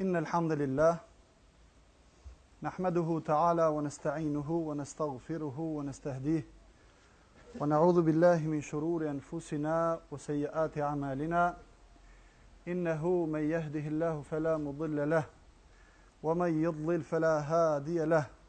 إن الحمد لله نحمده تعالى ونستعينه ونستغفره ونستهديه ونعوذ بالله من شرور أنفسنا وسيئات أعمالنا إنه من يهده الله فلا مضل له ومن يضلل فلا هادي له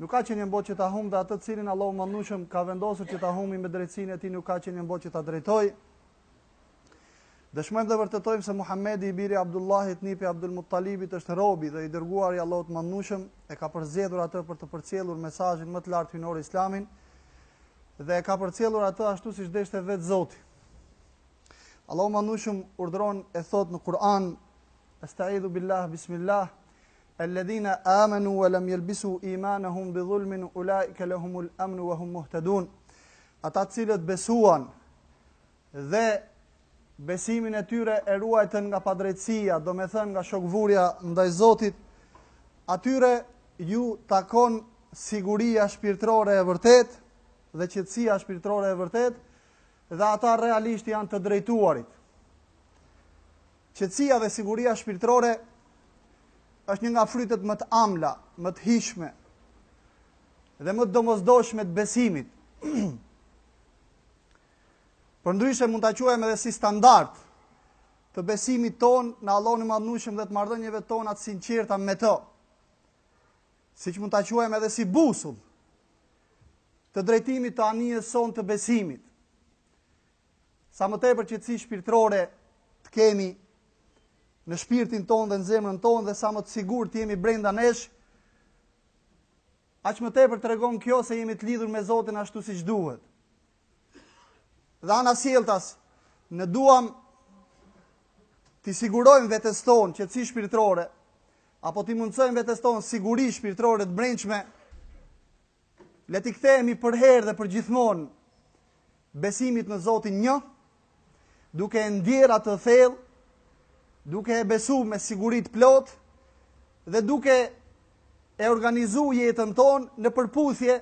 Nuk ka qenie në botë që ta humbë dhe atë të cilin Allahu i Madhnueshëm ka vendosur që ta humbi me drejtësinë e Tij nuk ka qenie në botë që ta drejtojë. Dëshmojmë dhe vërtetojmë se Muhamedi i biri i Abdullahit, nipi i Abdul Muttalibit është robi dhe i dërguar i Allahut të Madhnueshëm, e ka përzgjedhur atë për të përcjellur mesazhin më të lartë hyjnor Islamin dhe e ka përcjellur atë ashtu siç deshte vetë Zoti. Allahu i Madhnueshëm urdhëron e thot në Kur'an Estaidhu billah bismillah Alladhina amanu wa lam yalbisu imanahum bi dhulmin ulaika lahumul amnu wa hum muhtadun. Ata të cilët besuan dhe besimin e tyre e ruajtën nga padrejtësia, domethënë nga shokvënia ndaj Zotit, atyre ju takon siguria shpirtrore e vërtet dhe qetësia shpirtrore e vërtet dhe ata realisht janë të drejtuarit. Qetësia dhe siguria shpirtërore është një nga frytet më të amla, më të hijshme dhe më të domosdoshme të besimit. Përndryshe mund ta quajmë edhe si standard të besimit tonë në Allahun e Madhnueshëm dhe të marrëdhënieve tona të sinqerta me të. Siç mund ta quajmë edhe si busull të drejtimit të anijes sonë të besimit. sa më tepër qetësi shpirtërore të kemi në shpirtin tonë dhe në zemrën tonë dhe sa më të sigurt të jemi brenda nesh, aq më tepër tregon kjo se jemi të lidhur me Zotin ashtu siç duhet. Dhe anasjelltas, në duam t'i sigurojmë vetes tonë qetësi shpirtërore apo t'i mundësojmë vetes tonë siguri shpirtërore të brendshme Le t'i kthehemi përherë dhe përgjithmonë besimit në Zotin një, duke e ndjerë atë thellë, duke e besu me siguri të plotë, dhe duke e organizu jetën tonë në përputhje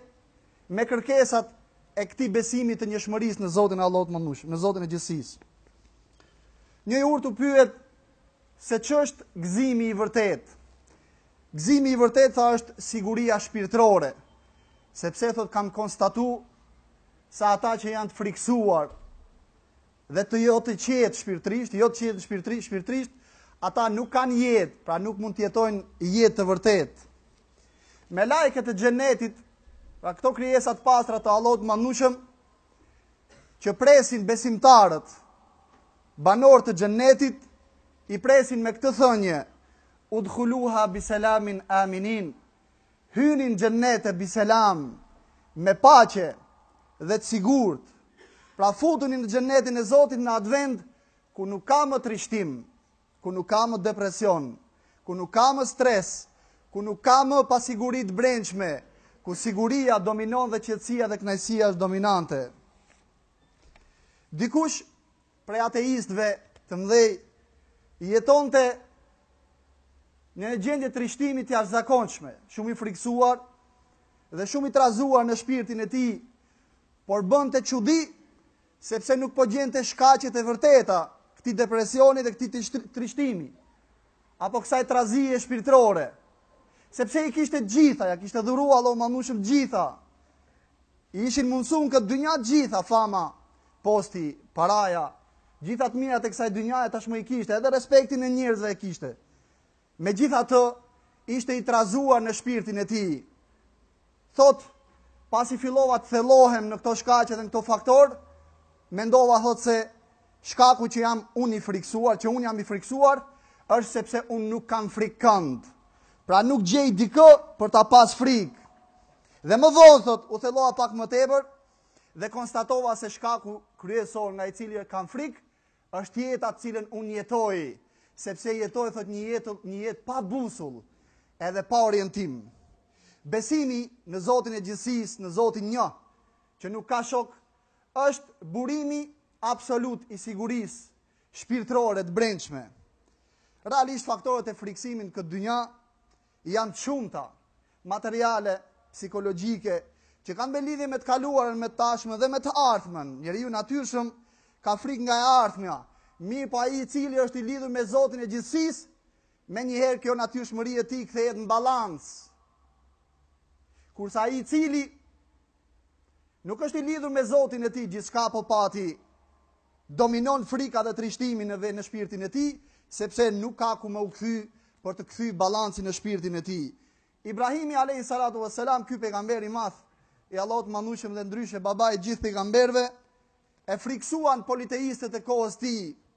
me kërkesat e këtij besimit të njëshmërisë në Zotin Allahut të Madhnueshëm, në Zotin e Gjithësisë. Një i urtë u pyet se ç'është gëzimi i vërtetë. Gëzimi i vërtetë tha është siguria shpirtërore, sepse thot kam konstatu se ata që janë të frikësuar dhe të jo të qetë shpirtërisht, jo të qetë shpirtërisht, ata nuk kanë jetë, pra nuk mund të jetojnë jetë të vërtetë. Melaiket e xhenetit, pra këto krijesa të pastra të Allahut të Madhnueshëm, që presin besimtarët, banorë të xhennetit i presin me këtë thënje udkhuluha bisalamin aminin hynin xhennet bisalam me paqe dhe të sigurt pra futuni në xhennetin e Zotit në atë vend ku nuk ka më trishtim ku nuk ka më depresion ku nuk ka më stres ku nuk ka më pasiguri të brendshme ku siguria dominon dhe qetësia dhe kënaqësia është dominante Dikush prej ateistëve të mëdhej jetonte në një gjendje trishtimi të jashtëzakonshme, shumë i frikësuar dhe shumë i trazuar në shpirtin e tij, por bënte çudi sepse nuk po gjente shkaqet e vërteta këtij depresioni dhe këtij trishtimi. apo kësaj trazije shpirtërore, sepse i kishte gjitha, ja kishte dhuru Allahu i Madhnushëm gjitha, i ishin mundësu në këtë dynja gjitha, fama, posti, paraja, gjitha të mirat e kësaj dynjaje tashmë i kishte, edhe respektin e njerëzve e kishte. Megjithatë, ishte i trazuar në shpirtin e tij. Thot, pasi fillova të thellohem në këto shkaqe dhe në këto faktorë, mendova thot se Shkaku që jam unë i frikësuar, që unë jam i frikësuar, është sepse unë nuk kam frikë kand. Pra nuk gjej dikë për ta pas frikë. Dhe më vonë thot, u thellova pak më tepër dhe konstatova se shkaku kryesor nga i cili kam frikë është jeta të cilën unë jetoj, sepse jetoj thot një jetë një jetë pa busull, edhe pa orientim. Besimi në Zotin e Gjithësisë, në Zotin Një, që nuk ka shok, Është burimi absolut i sigurisë shpirtërore të brendshme. Realisht faktorët e frikësimit në këtë dynja janë të shumtë, materiale, psikologjike, që kanë lidhje me të kaluarën, me të tashmen dhe me të ardhmen. Njeriu natyrshëm ka frikë nga e ardhmja, mirëpo ai i cili është i lidhur me Zotin e gjithësisë, menjëherë kjo natyrshmëri e tij kthehet në balancë. Kurse ai i cili Nuk është i lidhur me Zotin e tij gjithçka apo pati. Dominon frika dhe trishtimi në në shpirtin e tij, sepse nuk ka ku me u kthy për të kthy balancin në shpirtin e tij. Ibrahimi alayhi salatu wassalam, ky pejgamber i madh i Allahut të Madhnushëm dhe ndryshe babai i gjithë pejgamberëve, e friksuan politeistët e kohës tij,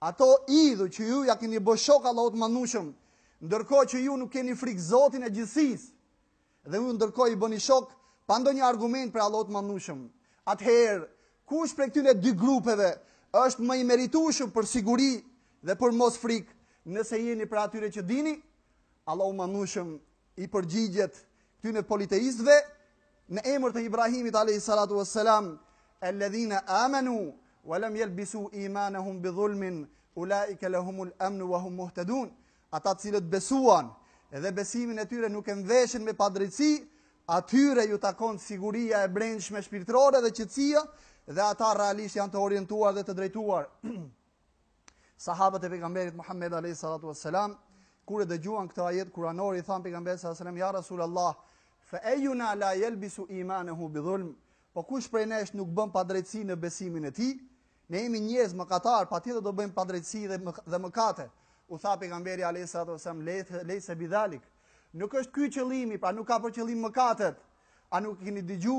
Ato idhuj që ju ja keni bë shok Allahut të Madhnushëm, ndërkohë që ju nuk keni frikë Zotin e gjithësisë, dhe ju ndërkohë i bëni shok pa ndonjë argument prej Allahut të Madhnushëm. Atëherë, kush prej këtyre dy grupeve është më i meritushëm për siguri dhe për mos frikë, nëse jeni prej atyre që dini? Allahu i Madhnushëm i përgjigjet këtyre politeistëve në emër të Ibrahimit alayhi salatu wassalam alladhina amanu wa lam yalbisu imanuhum bi dhulmin ulaika lahumul amn wa hum muhtadun ata të cilët besuan dhe besimin e tyre nuk e mveshin me padrejtësi atyre ju takon siguria e brendshme shpirtërore dhe qetësia dhe ata realisht janë të orientuar dhe të drejtuar Sahabët e pejgamberit Muhammed alayhi salatu wassalam kur e dëgjuan këtë ajet kuranor i thanë pejgamberit sallallahu alaihi wasallam ja rasulullah fa ayuna la yalbisu imanahu bi dhulm po kush prej nesh nuk bën padrejtësi në besimin e tij ne jemi njerëz mëkatarë patjetër do bëjmë padrejtësi dhe më, dhe mëkate u tha pejgamberi alayhi salatu wasallam leysa bi dhalik nuk është ky qëllimi pra nuk ka për qëllim mëkatet a nuk keni dëgju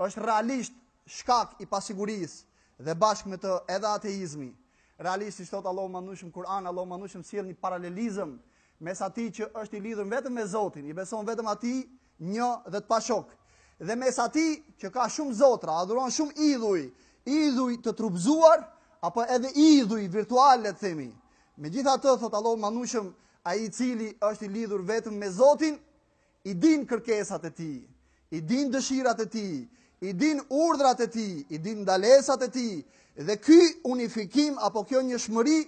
Është realisht shkak i pasigurisë dhe bashkë me të edhe ateizmi. Realisht siç thotë Allahu i Madhërueshëm në Kur'an, Allahu i Madhërueshëm sjell një paralelizëm mes atij që është i lidhur vetëm me Zotin, i beson vetëm atij një dhe të pashok. Dhe mes atij që ka shumë zotra, adhuron shumë idhuj, idhuj të trupzuar apo edhe idhuj virtualë le të themi. Megjithatë thotë Allahu i Madhërueshëm, ai i cili është i lidhur vetëm me Zotin, I din kërkesat e tij, i din dëshirat e tij, i din urdhrat e tij, i din ndalesat e tij dhe ky unifikim apo kjo njëshmëri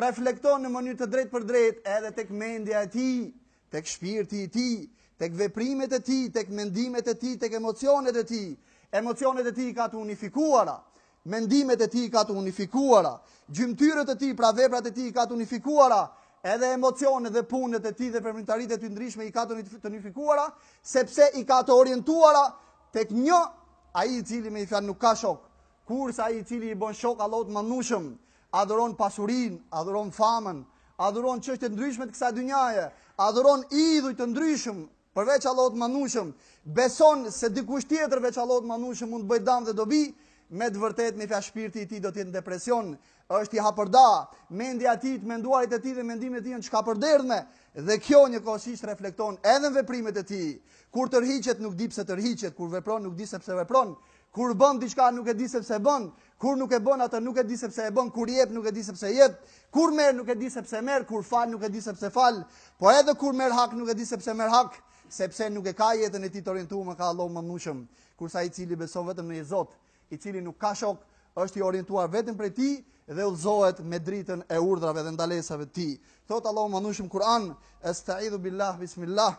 reflekton në mënyrë të drejtpërdrejtë edhe tek mendja e tij, tek shpirti i tij, tek veprimet e tij, tek mendimet e tij, tek emocionet e tij. Emocionet e tij i ka të unifikuara. Mendimet e tij i ka të unifikuara, gjymtyrët e tij, pra veprat e tij i ka të unifikuara, edhe emocionet dhe punët e tij dhe veprimtaritë e tij të ndryshme i ka të unifikuara, sepse i ka të orientuara tek një ai i cili me një fjalë nuk ka shok, kurse ai i cili i bën shok Allahut të Madhërueshëm, adhuron pasurinë, adhuron famën, adhuron çështje të ndryshme të kësaj dynjaje, adhuron idhuj të ndryshëm, Përveç Allahut të Madhërueshëm, beson se dikush tjetër veç Allahut të Madhërueshëm mund të bëjë dëm dhe dobi, me të vërtetë me një fjalë shpirti i tij do të jetë në depresion, është i hapërdarë, mendja e tij, të menduarit e tij dhe mendimet e tij janë të shkapërderdhura dhe kjo njëkohësisht reflekton edhe në veprimet e tij. Kur tërhiqet nuk di pse tërhiqet, kur vepron nuk di se pse vepron, kur bën diçka nuk e di se pse bën, Kur nuk e bën atë, nuk e di se pse e bën, kur jep nuk e di se pse jep, kur merr nuk e di se pse merr, kur fal nuk e di se pse fal, po edhe kur merr hak nuk e di se pse merr hak, sepse nuk e ka jetën e tij të orientuar kah Allahu i Madhërueshëm. Kurse ai i cili beson vetëm në një Zot, i cili nuk ka shok, është i orientuar vetëm prej tij dhe udhëzohet me dritën e urdhrave dhe ndalesave të tij. Thotë Allahu i Madhërueshëm në Kur'an, "Estaidhu billah, bismillah,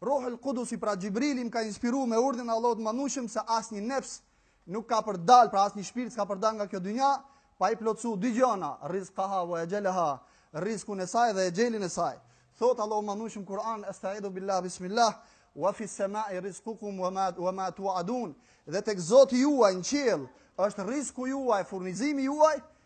Ruhul Kudusi, pra Xhibrili, më ka inspiruar me urdhrin e Allahut të Madhëshëm se asnjë nefs nuk ka për dal, pra asnjë shpirt s'ka për dal nga kjo dynja, pa i plotësuar dy gjëra, rizqaha wa ajalaha, rrizkun e saj dhe exhelin e saj. Thot Allahu i Madhërishëm në Kur'an, Estaidu billah bismillah, wa fi samai rizqukum wa ma wa ma tu'adun. Dhe tek Zoti juaj në qiell është rrizku juaj, furnizimi juaj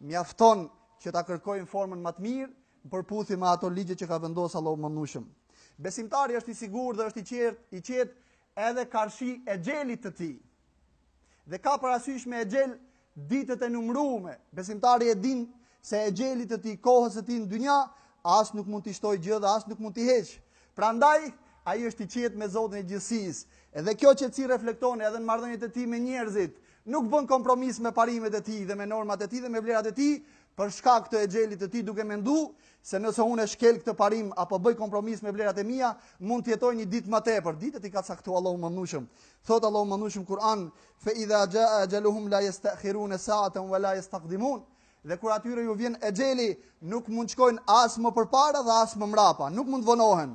mjafton që ta kërkojmë në formën më të mirë në përputhje me ato ligje që ka vendosur Allahu i Madhërishëm. Besimtari është i sigurt dhe është i qetë, i qetë edhe karshi exhelit të tij. Dhe ka parasysh me exhel ditët e numrume. Besimtari e din se exhelit të tij kohës së tij në dynja as nuk mund t'i shtojë gjë dhe as nuk mund t'i heqë. Prandaj ai është i qetë me Zotin e gjithësisë. Edhe kjo qetësi reflekton edhe në marrëdhëniet e tij me njerëzit, Nuk bën kompromis me parimet e tij dhe me normat e tij dhe me vlerat e tij për shkak të exhelit të tij duke mendu se nëse unë e shkel këtë parim apo bëj kompromis me vlerat e mia mund të jetoj një ditë më tepër ditët i ka caktuar Allahu i Madhërishëm thot Allahu i Madhërishëm në Kur'an fa idha jaa ajaluhum la yastakhirun sa'atan wa la yastaqdimun dhe kur atyre ju vjen exheli, nuk mund shkojnë as më përpara dhe as më mrapa, nuk mund vonohen.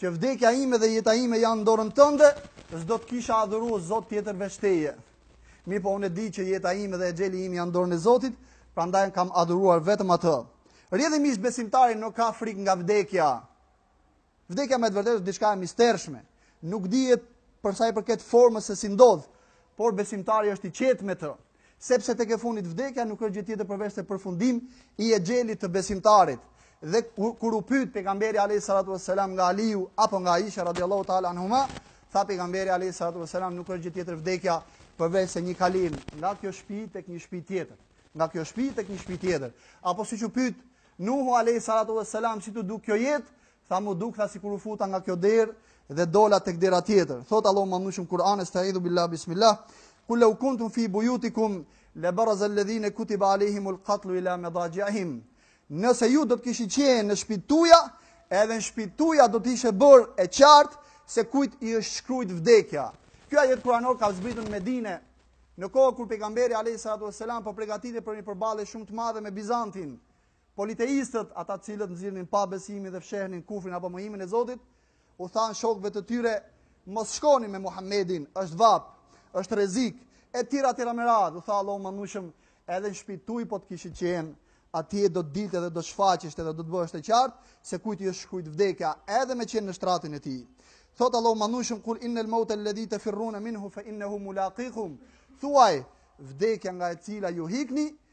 Që vdekja ime dhe jeta ime janë në dorën tënde, s'do të kisha adhuruar Zot tjetër veç teje. Mirëpo unë e di që jeta ime dhe exheli im janë në dorën e Zotit, prandaj kam adhuruar vetëm atë. Rjedhimisht besimtari nuk ka frik nga vdekja. Vdekja me të vërtetë është diçka e mistershme. Nuk dihet përsa i përket formës se si ndodh, por besimtari është i qetë me të. Sepse tek e fundit vdekja nuk është gjë tjetër përveç se përfundim i exhelit të besimtarit. Dhe kur u pyet pejgamberi alayhi salatu vesselam nga Aliu apo nga Aisha radhiyallahu ta'ala anhuma, tha pejgamberi alayhi salatu vesselam nuk është gjë tjetër vdekja përveç se një kalim nga kjo shtëpi tek një shtëpi tjetër, nga kjo shtëpi tek një shtëpi tjetër. Apo siç u pyet Nuhu alayhi salatu vesselam si t'u duk kjo jetë, Tha m'u duk, tha, sikur u futa nga kjo derë dhe dola tek dera tjetër. Thot Allahu i Madhërishëm në Kur'an estaizu billah bismillah. Kul law kuntum fi buyutikum la baraza alladhina kutiba alehimul qatlu ila madajihim. Nëse ju do të kishi qenë në shtëpitë tuaja, edhe në shtëpitë tuaja do të ishte bërë e qartë se kujt i është shkruajt vdekja. Ky ajet kuranor ka zbritur në Medinë, në kohë kur pejgamberi alayhi salatu wasalam po përgatitej për një përballje shumë të madhe me Bizantin. Politeistët, ata të cilët nxirrnin besimin dhe fshehnin kufrin apo mohimin e Zotit, u thanë shokëve të tyre, mos shkoni me Muhammedin, është vap, është rrezik, e tjera e tjera me radhë, u tha Allahu i Madhërishëm, edhe në shtëpi tuaj po të kishit qenë, atje do të dilte dhe do të shfaqesh dhe do të bëhesh e qartë se kujt i është shkrujt vdekja edhe me qenë në shtratin e tij. Thot Allahu i Madhërishëm kul innal mauta alladhi tafirruna minhu fa innahu mulaqikum. Thuaj vdekja nga e cila ju hikni,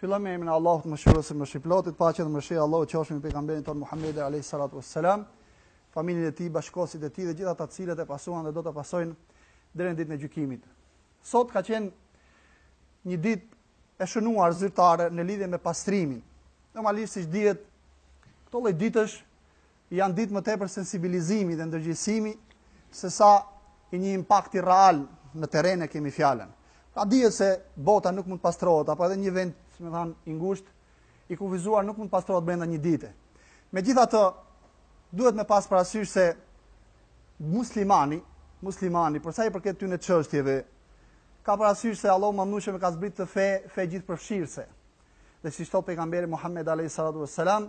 Fillojmë me emrin e Allahut, Mëshiruesit, Mëshirëplotit, paqja dhe mëshira e Allahut qofshin mbi pejgamberin tonë Muhammed alayhi salatu wassalam, familjen e tij, bashkëshortet e tij dhe gjithë ata të cilët e pasuan dhe do ta pasojnë deri në ditën e gjykimit. Sot ka qenë një ditë e shënuar zyrtare në lidhje me pastrimin. Normalisht siç dihet, këto lloj ditësh Janë ditë më tepër sensibilizimi dhe ndërgjegjësimi se sa i një impakti real në terren e kemi fjalën. Pra dihet se bota nuk mund të pastrohet apo edhe një vend, me thënë, i ngushtë i kufizuar nuk mund të pastrohet brenda një dite. Megjithatë, duhet me pas parasysh se muslimani, muslimani për sa i përket këtyre çështjeve, ka parasysh se Allahu i madhnushëm e ka zbrit këtë fe, fe gjithëpërfshirëse. Dhe siç thotë pejgamberi Muhammed alayhi salatu wassalam,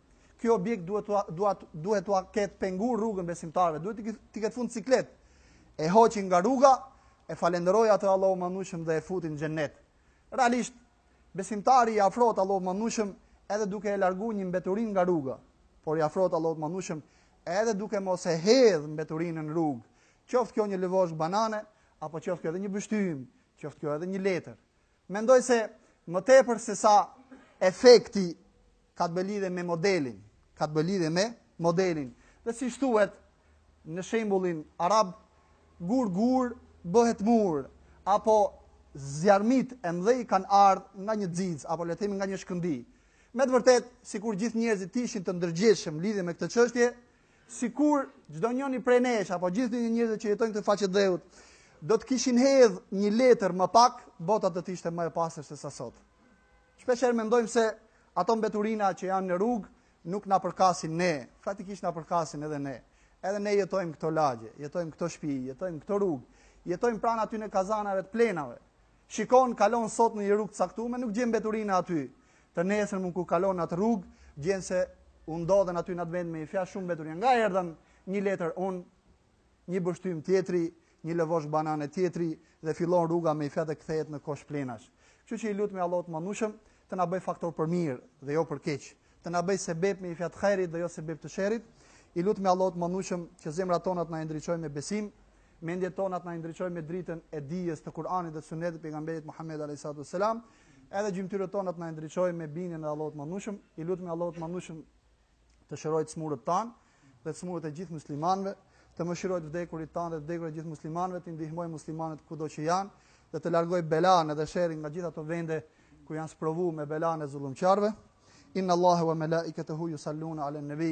Ky objekt duhet t'ua duhet duhet t'ua ketë penguar rrugën besimtarëve, duhet të të ketë fut siklet. E hoqi nga rruga, e falënderoi atë Allahu i Madhnushëm dhe e futi në xhennet. Realisht besimtari i afrohet Allahut të Madhnushëm edhe duke e larguar një mbeturinë nga rruga, por i afrohet Allahut të Madhnushëm edhe duke mos e hedh mbeturinë në rrugë. Qoftë kjo një lëvozhgë banane apo qoftë kjo edhe një pështymë, qoftë kjo edhe një letër. Mendoj se më tepër se sa efekti ka të bëjë lidhje me modelin, ka të bëjë lidhje me modelin. Dhe siç thuhet në shembullin arab, gur gur bëhet mur, apo zjarmet e mdhej kanë ardhë nga një xixë, apo le të themi nga një shkëndijë. Me të vërtetë, sikur gjithë njerëzit të ishin të ndërgjegjshëm lidhje me këtë çështje, Sikur çdo njëri prej nesh apo gjithë njerëzit që jetojnë në këtë faqe dheut, do të kishin hedh një letër më pak, bota do të ishte më e pastër se sa sot. Shpeshherë mendojmë se ato mbeturina që janë në rrugë nuk na përkasin ne, faktikisht na përkasin edhe ne. Edhe ne jetojmë në këto lagje, jetojmë në këto shtëpi, jetojmë në këto rrugë, jetojmë pranë atyre kazanave të plehnave. Shikon, kalon sot në një rrugë të caktuar, nuk gjen mbeturina aty. të nesërmen kur kalon atë rrugë, gjen se ndodhen aty në atë vend me një fjalë shumë mbeturina. E hedh një letër unë, një pështymë tjetri, një lëvozhgë banane tjetri dhe fillon rruga me një fjalë të kthehet në kosh plehnash. Kështu që i lutemi Allahut të madhnushëm të na bëjë faktor për mirë dhe jo për keq, të na bëjë sebep me një fjalë të hajrit dhe jo sebep të sherrit. I lutemi Allahut të madhnushëm që zemrat tona të na ndriçojë me besim, mendjet tona të na ndriçojë me dritën e dijes të Kuranit dhe Sunetit të pejgamberit Muhammed alayhi salatu Edhe gjymtyrët tona të na ndriçojë me bindjen e Allahut të Madhnushëm, i lutemi Allahut të Madhnushëm të shërojë të smurët tanë dhe të smurët e gjithë muslimanëve, të mëshirojë të vdekurit tanë dhe të vdekurit e gjithë muslimanëve, të ndihmojë muslimanët kudo që janë dhe të largojë belanë dhe sherrin nga gjithë ato vende ku janë sprovuar me belanë e zullumqarëve. Inna Allaha wa malaikatahu yusalluna 'alan nabi.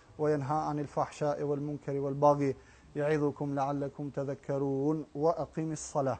وينهى عن الفحشاء والمنكر والبغي يعظكم لعلكم تذكرون وأقم الصلاة